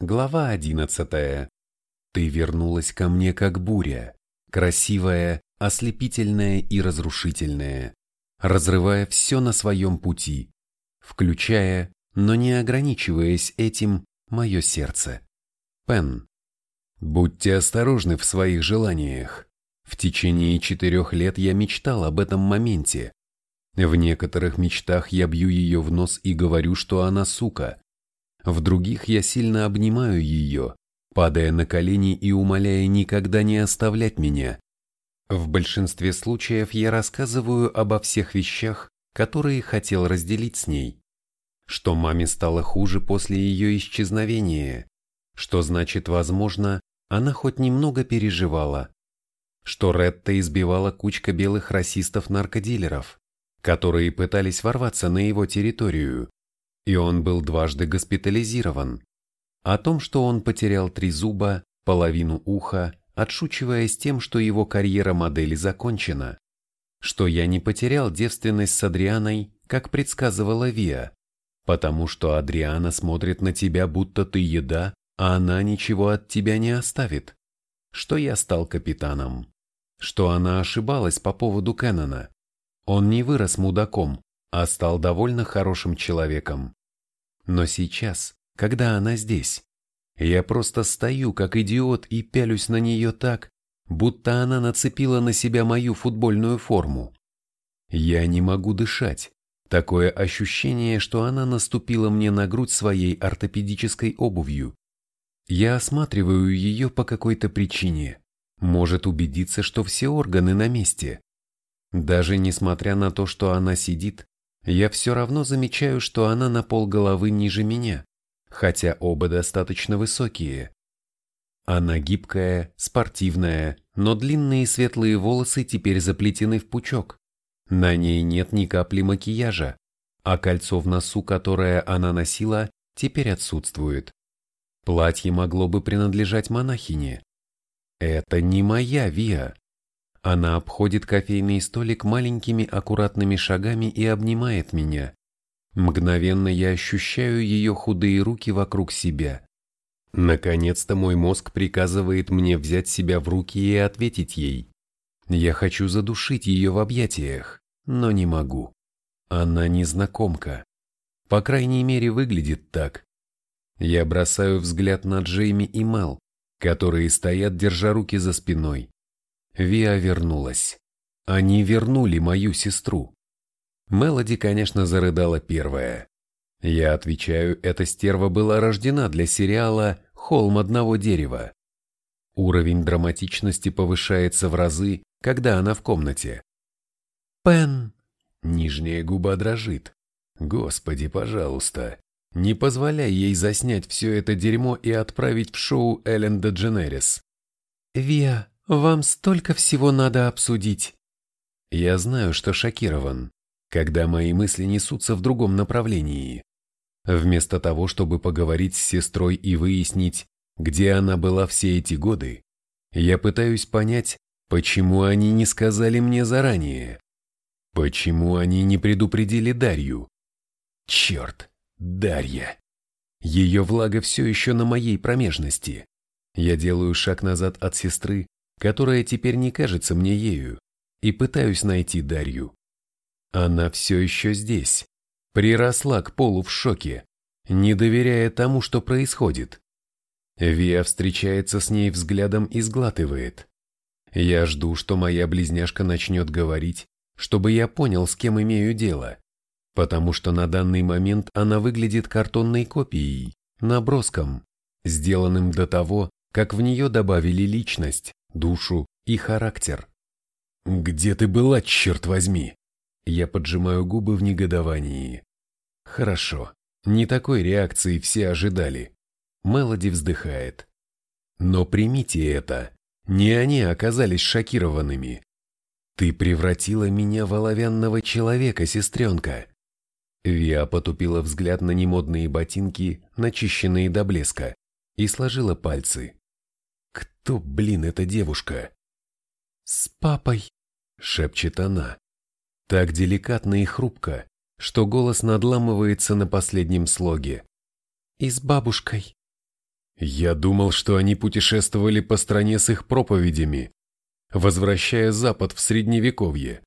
Глава одиннадцатая. Ты вернулась ко мне как буря, красивая, ослепительная и разрушительная, разрывая все на своем пути, включая, но не ограничиваясь этим, мое сердце. Пен. Будьте осторожны в своих желаниях. В течение четырех лет я мечтал об этом моменте. В некоторых мечтах я бью ее в нос и говорю, что она сука. В других я сильно обнимаю ее, падая на колени и умоляя никогда не оставлять меня. В большинстве случаев я рассказываю обо всех вещах, которые хотел разделить с ней. Что маме стало хуже после ее исчезновения, что значит, возможно, она хоть немного переживала. Что Ретта избивала кучка белых расистов-наркодилеров, которые пытались ворваться на его территорию, и он был дважды госпитализирован. О том, что он потерял три зуба, половину уха, отшучиваясь тем, что его карьера модели закончена. Что я не потерял девственность с Адрианой, как предсказывала Виа, потому что Адриана смотрит на тебя, будто ты еда, а она ничего от тебя не оставит. Что я стал капитаном. Что она ошибалась по поводу Кеннона. Он не вырос мудаком, а стал довольно хорошим человеком. Но сейчас, когда она здесь, я просто стою как идиот и пялюсь на нее так, будто она нацепила на себя мою футбольную форму. Я не могу дышать. Такое ощущение, что она наступила мне на грудь своей ортопедической обувью. Я осматриваю ее по какой-то причине. Может убедиться, что все органы на месте. Даже несмотря на то, что она сидит, я все равно замечаю, что она на пол головы ниже меня, хотя оба достаточно высокие. Она гибкая, спортивная, но длинные светлые волосы теперь заплетены в пучок. На ней нет ни капли макияжа, а кольцо в носу, которое она носила, теперь отсутствует. Платье могло бы принадлежать монахине. Это не моя Виа. Она обходит кофейный столик маленькими аккуратными шагами и обнимает меня. Мгновенно я ощущаю ее худые руки вокруг себя. Наконец-то мой мозг приказывает мне взять себя в руки и ответить ей. Я хочу задушить ее в объятиях, но не могу. Она незнакомка. По крайней мере, выглядит так. Я бросаю взгляд на Джейми и Мел, которые стоят, держа руки за спиной. Виа вернулась. Они вернули мою сестру. Мелоди, конечно, зарыдала первая. Я отвечаю, эта стерва была рождена для сериала «Холм одного дерева». Уровень драматичности повышается в разы, когда она в комнате. «Пен!» Нижняя губа дрожит. «Господи, пожалуйста, не позволяй ей заснять все это дерьмо и отправить в шоу Эллен Дедженерис. «Виа, вам столько всего надо обсудить». Я знаю, что шокирован, когда мои мысли несутся в другом направлении. Вместо того, чтобы поговорить с сестрой и выяснить, где она была все эти годы, я пытаюсь понять, почему они не сказали мне заранее. Почему они не предупредили Дарью? Черт, Дарья. Ее влага все еще на моей промежности. Я делаю шаг назад от сестры, которая теперь не кажется мне ею, и пытаюсь найти Дарью. Она все еще здесь, приросла к полу в шоке, не доверяя тому, что происходит. Виа встречается с ней взглядом и сглатывает. Я жду, что моя близняшка начнет говорить, чтобы я понял, с кем имею дело потому что на данный момент она выглядит картонной копией, наброском, сделанным до того, как в нее добавили личность, душу и характер. «Где ты была, черт возьми?» Я поджимаю губы в негодовании. «Хорошо, не такой реакции все ожидали». Мелоди вздыхает. «Но примите это, не они оказались шокированными. Ты превратила меня в оловянного человека, сестренка. Виа потупила взгляд на немодные ботинки, начищенные до блеска, и сложила пальцы. «Кто, блин, эта девушка?» «С папой», — шепчет она. Так деликатно и хрупко, что голос надламывается на последнем слоге. «И с бабушкой». Я думал, что они путешествовали по стране с их проповедями, возвращая Запад в Средневековье.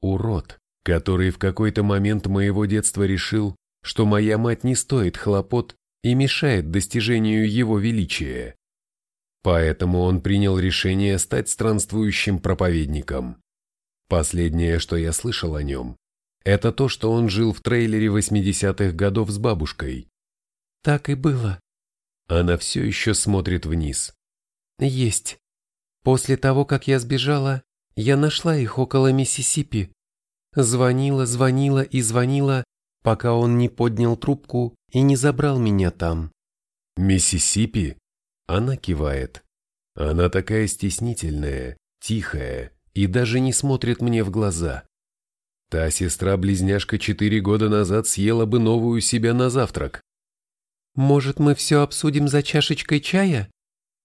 Урод, который в какой-то момент моего детства решил, что моя мать не стоит хлопот и мешает достижению его величия. Поэтому он принял решение стать странствующим проповедником. Последнее, что я слышал о нем, это то, что он жил в трейлере 80-х годов с бабушкой. Так и было. Она все еще смотрит вниз. Есть. После того, как я сбежала, я нашла их около Миссисипи. Звонила, звонила и звонила, пока он не поднял трубку и не забрал меня там. Миссисипи? Она кивает. Она такая стеснительная, тихая и даже не смотрит мне в глаза. Та сестра-близняшка четыре года назад съела бы новую себя на завтрак. «Может, мы все обсудим за чашечкой чая?»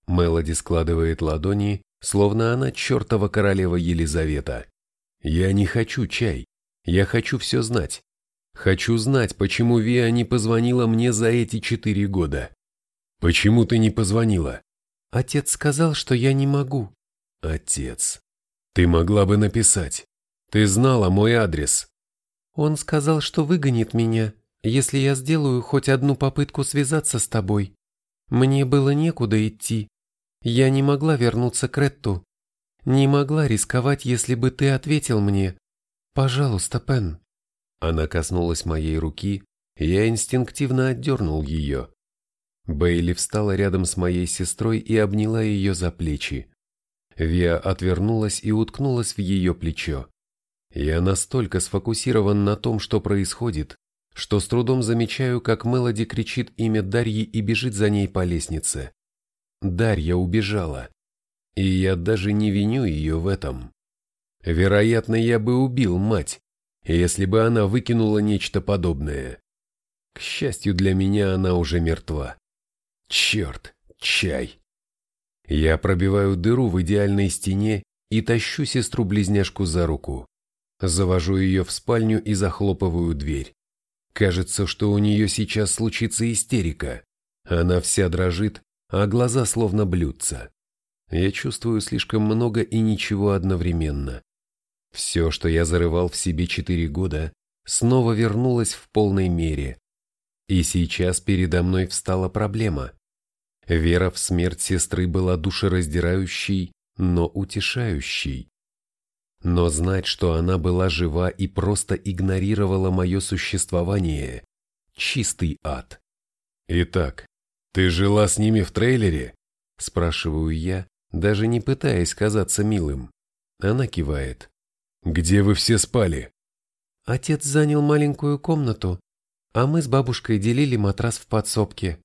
Мелоди складывает ладони, словно она чертова королева Елизавета. «Я не хочу чай. Я хочу все знать. Хочу знать, почему Виа не позвонила мне за эти четыре года. Почему ты не позвонила?» «Отец сказал, что я не могу». «Отец. Ты могла бы написать. Ты знала мой адрес. Он сказал, что выгонит меня, если я сделаю хоть одну попытку связаться с тобой. Мне было некуда идти. Я не могла вернуться к Ретту. Не могла рисковать, если бы ты ответил мне. Пожалуйста, Пен. Она коснулась моей руки, я инстинктивно отдернул ее. Бейли встала рядом с моей сестрой и обняла ее за плечи. Виа отвернулась и уткнулась в ее плечо. Я настолько сфокусирован на том, что происходит, что с трудом замечаю, как Мелоди кричит имя Дарьи и бежит за ней по лестнице. Дарья убежала. И я даже не виню ее в этом. Вероятно, я бы убил мать, если бы она выкинула нечто подобное. К счастью для меня, она уже мертва. Черт, чай. Я пробиваю дыру в идеальной стене и тащу сестру-близняшку за руку. Завожу ее в спальню и захлопываю дверь. Кажется, что у нее сейчас случится истерика. Она вся дрожит, а глаза словно блюдца. Я чувствую слишком много и ничего одновременно. Все, что я зарывал в себе четыре года, снова вернулось в полной мере. И сейчас передо мной встала проблема. Вера в смерть сестры была душераздирающей, но утешающей. Но знать, что она была жива и просто игнорировала мое существование – чистый ад. «Итак, ты жила с ними в трейлере?» – спрашиваю я, даже не пытаясь казаться милым. Она кивает. «Где вы все спали?» Отец занял маленькую комнату, а мы с бабушкой делили матрас в подсобке.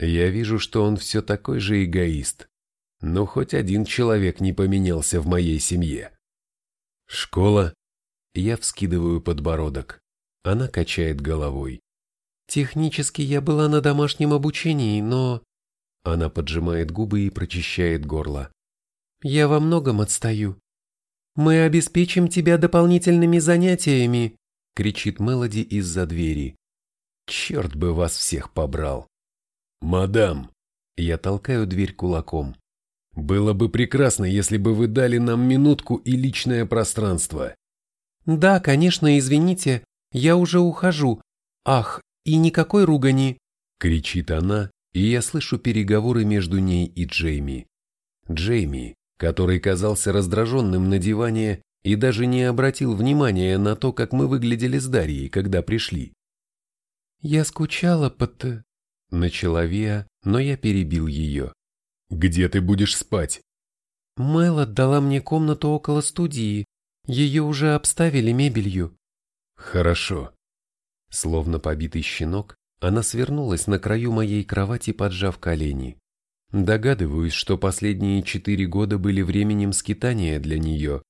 Я вижу, что он все такой же эгоист. Но хоть один человек не поменялся в моей семье. «Школа?» Я вскидываю подбородок. Она качает головой. «Технически я была на домашнем обучении, но...» Она поджимает губы и прочищает горло. «Я во многом отстаю. Мы обеспечим тебя дополнительными занятиями!» кричит Мелоди из-за двери. «Черт бы вас всех побрал!» «Мадам!» Я толкаю дверь кулаком. Было бы прекрасно, если бы вы дали нам минутку и личное пространство. Да, конечно, извините, я уже ухожу. Ах, и никакой ругани. Кричит она, и я слышу переговоры между ней и Джейми. Джейми, который казался раздраженным на диване и даже не обратил внимания на то, как мы выглядели с Дарьей, когда пришли. «Я скучала под...» Начала Виа, но я перебил ее. Где ты будешь спать? Мэл отдала мне комнату около студии. Ее уже обставили мебелью. Хорошо. Словно побитый щенок, она свернулась на краю моей кровати, поджав колени. Догадываюсь, что последние четыре года были временем скитания для нее.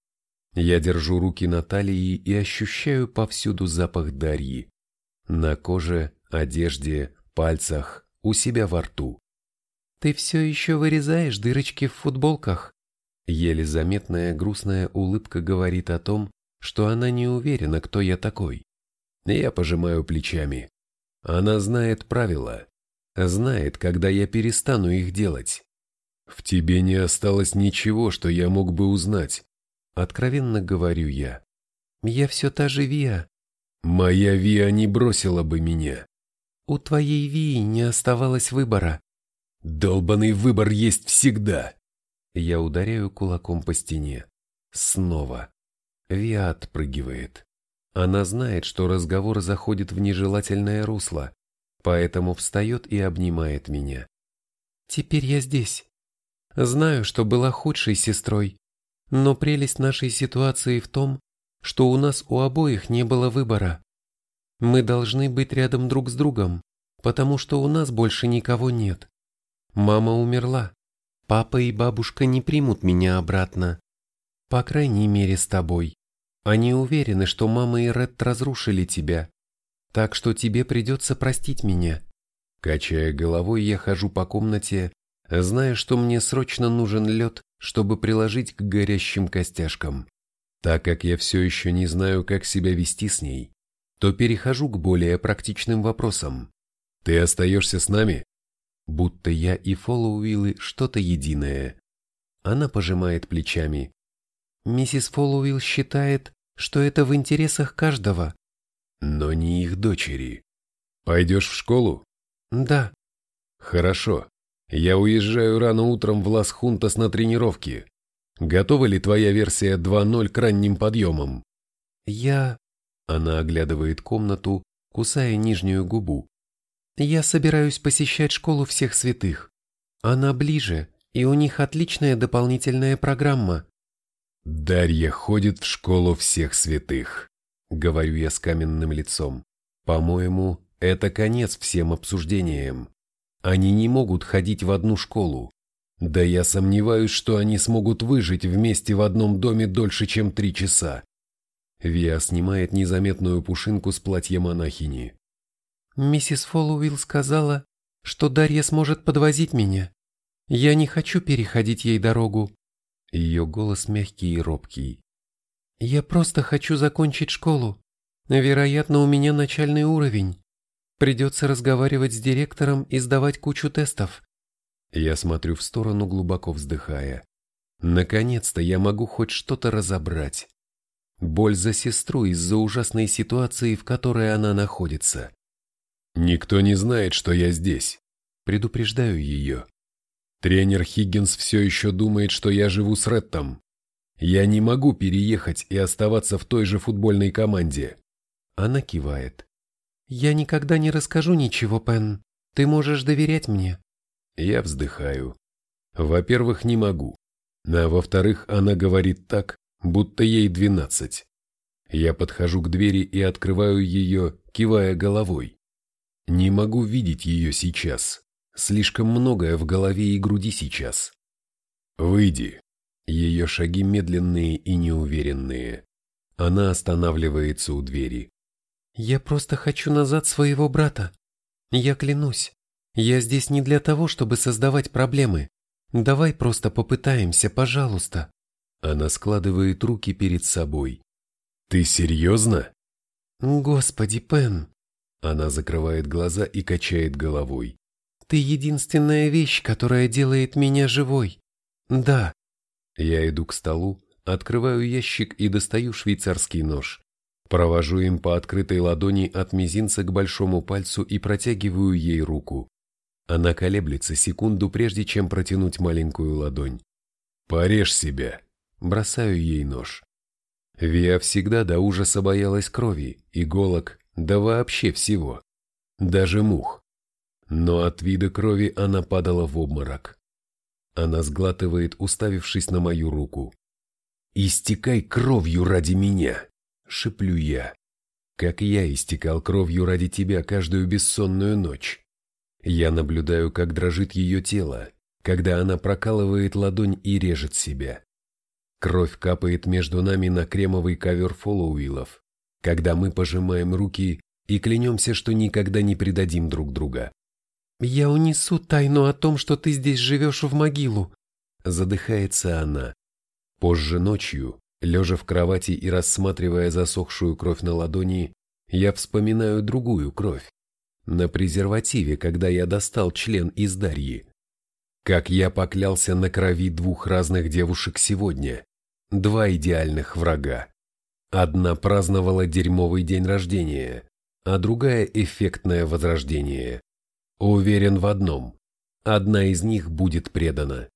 Я держу руки на талии и ощущаю повсюду запах Дарьи. На коже, одежде, пальцах, у себя во рту. Ты все еще вырезаешь дырочки в футболках. Еле заметная грустная улыбка говорит о том, что она не уверена, кто я такой. Я пожимаю плечами. Она знает правила. знает, когда я перестану их делать. В тебе не осталось ничего, что я мог бы узнать, откровенно говорю я. Я все та же Виа. Моя Виа не бросила бы меня. У твоей Вии не оставалось выбора. Долбанный выбор есть всегда. Я ударяю кулаком по стене. Снова. Виа отпрыгивает. Она знает, что разговор заходит в нежелательное русло, поэтому встает и обнимает меня. Теперь я здесь. Знаю, что была худшей сестрой, но прелесть нашей ситуации в том, что у нас у обоих не было выбора. Мы должны быть рядом друг с другом, потому что у нас больше никого нет. Мама умерла. Папа и бабушка не примут меня обратно. По крайней мере, с тобой. Они уверены, что мама и Ред разрушили тебя. Так что тебе придется простить меня. Качая головой, я хожу по комнате, зная, что мне срочно нужен лед, чтобы приложить к горящим костяшкам. Так как я все еще не знаю, как себя вести с ней, то перехожу к более практичным вопросам. Ты остаешься с нами? Будто я и Фоллоуиллы что-то единое. Она пожимает плечами. Миссис Фоллоуилл считает, что это в интересах каждого. Но не их дочери. Пойдешь в школу? Да. Хорошо. Я уезжаю рано утром в Лас-Хунтас на тренировки. Готова ли твоя версия 2.0 к ранним подъемам? Я... Она оглядывает комнату, кусая нижнюю губу. Я собираюсь посещать школу всех святых. Она ближе, и у них отличная дополнительная программа. Дарья ходит в школу всех святых, говорю я с каменным лицом. По-моему, это конец всем обсуждениям. Они не могут ходить в одну школу. Да я сомневаюсь, что они смогут выжить вместе в одном доме дольше, чем три часа. Виа снимает незаметную пушинку с платья монахини. «Миссис Фоллоуилл сказала, что Дарья сможет подвозить меня. Я не хочу переходить ей дорогу». Ее голос мягкий и робкий. «Я просто хочу закончить школу. Вероятно, у меня начальный уровень. Придется разговаривать с директором и сдавать кучу тестов. Я смотрю в сторону, глубоко вздыхая. Наконец-то я могу хоть что-то разобрать. Боль за сестру из-за ужасной ситуации, в которой она находится. Никто не знает, что я здесь. Предупреждаю ее. Тренер Хиггинс все еще думает, что я живу с Реттом. Я не могу переехать и оставаться в той же футбольной команде. Она кивает. «Я никогда не расскажу ничего, Пен. Ты можешь доверять мне». Я вздыхаю. Во-первых, не могу. А во-вторых, она говорит так, будто ей двенадцать. Я подхожу к двери и открываю ее, кивая головой. Не могу видеть ее сейчас. Слишком многое в голове и груди сейчас. «Выйди». Ее шаги медленные и неуверенные. Она останавливается у двери. Я просто хочу назад своего брата. Я клянусь, я здесь не для того, чтобы создавать проблемы. Давай просто попытаемся, пожалуйста. Она складывает руки перед собой. Ты серьезно? Господи, Пен. Она закрывает глаза и качает головой. Ты единственная вещь, которая делает меня живой. Да. Я иду к столу, открываю ящик и достаю швейцарский нож. Провожу им по открытой ладони от мизинца к большому пальцу и протягиваю ей руку. Она колеблется секунду, прежде чем протянуть маленькую ладонь. «Порежь себя!» Бросаю ей нож. Виа всегда до ужаса боялась крови, иголок, да вообще всего. Даже мух. Но от вида крови она падала в обморок. Она сглатывает, уставившись на мою руку. «Истекай кровью ради меня!» шиплю я. Как я истекал кровью ради тебя каждую бессонную ночь. Я наблюдаю, как дрожит ее тело, когда она прокалывает ладонь и режет себя. Кровь капает между нами на кремовый ковер фоллоуиллов, когда мы пожимаем руки и клянемся, что никогда не предадим друг друга. «Я унесу тайну о том, что ты здесь живешь в могилу», задыхается она. Позже ночью, Лежа в кровати и рассматривая засохшую кровь на ладони, я вспоминаю другую кровь. на презервативе, когда я достал член из Дарьи. Как я поклялся на крови двух разных девушек сегодня, два идеальных врага. Одна праздновала дерьмовый день рождения, а другая эффектное возрождение. Уверен в одном, одна из них будет предана.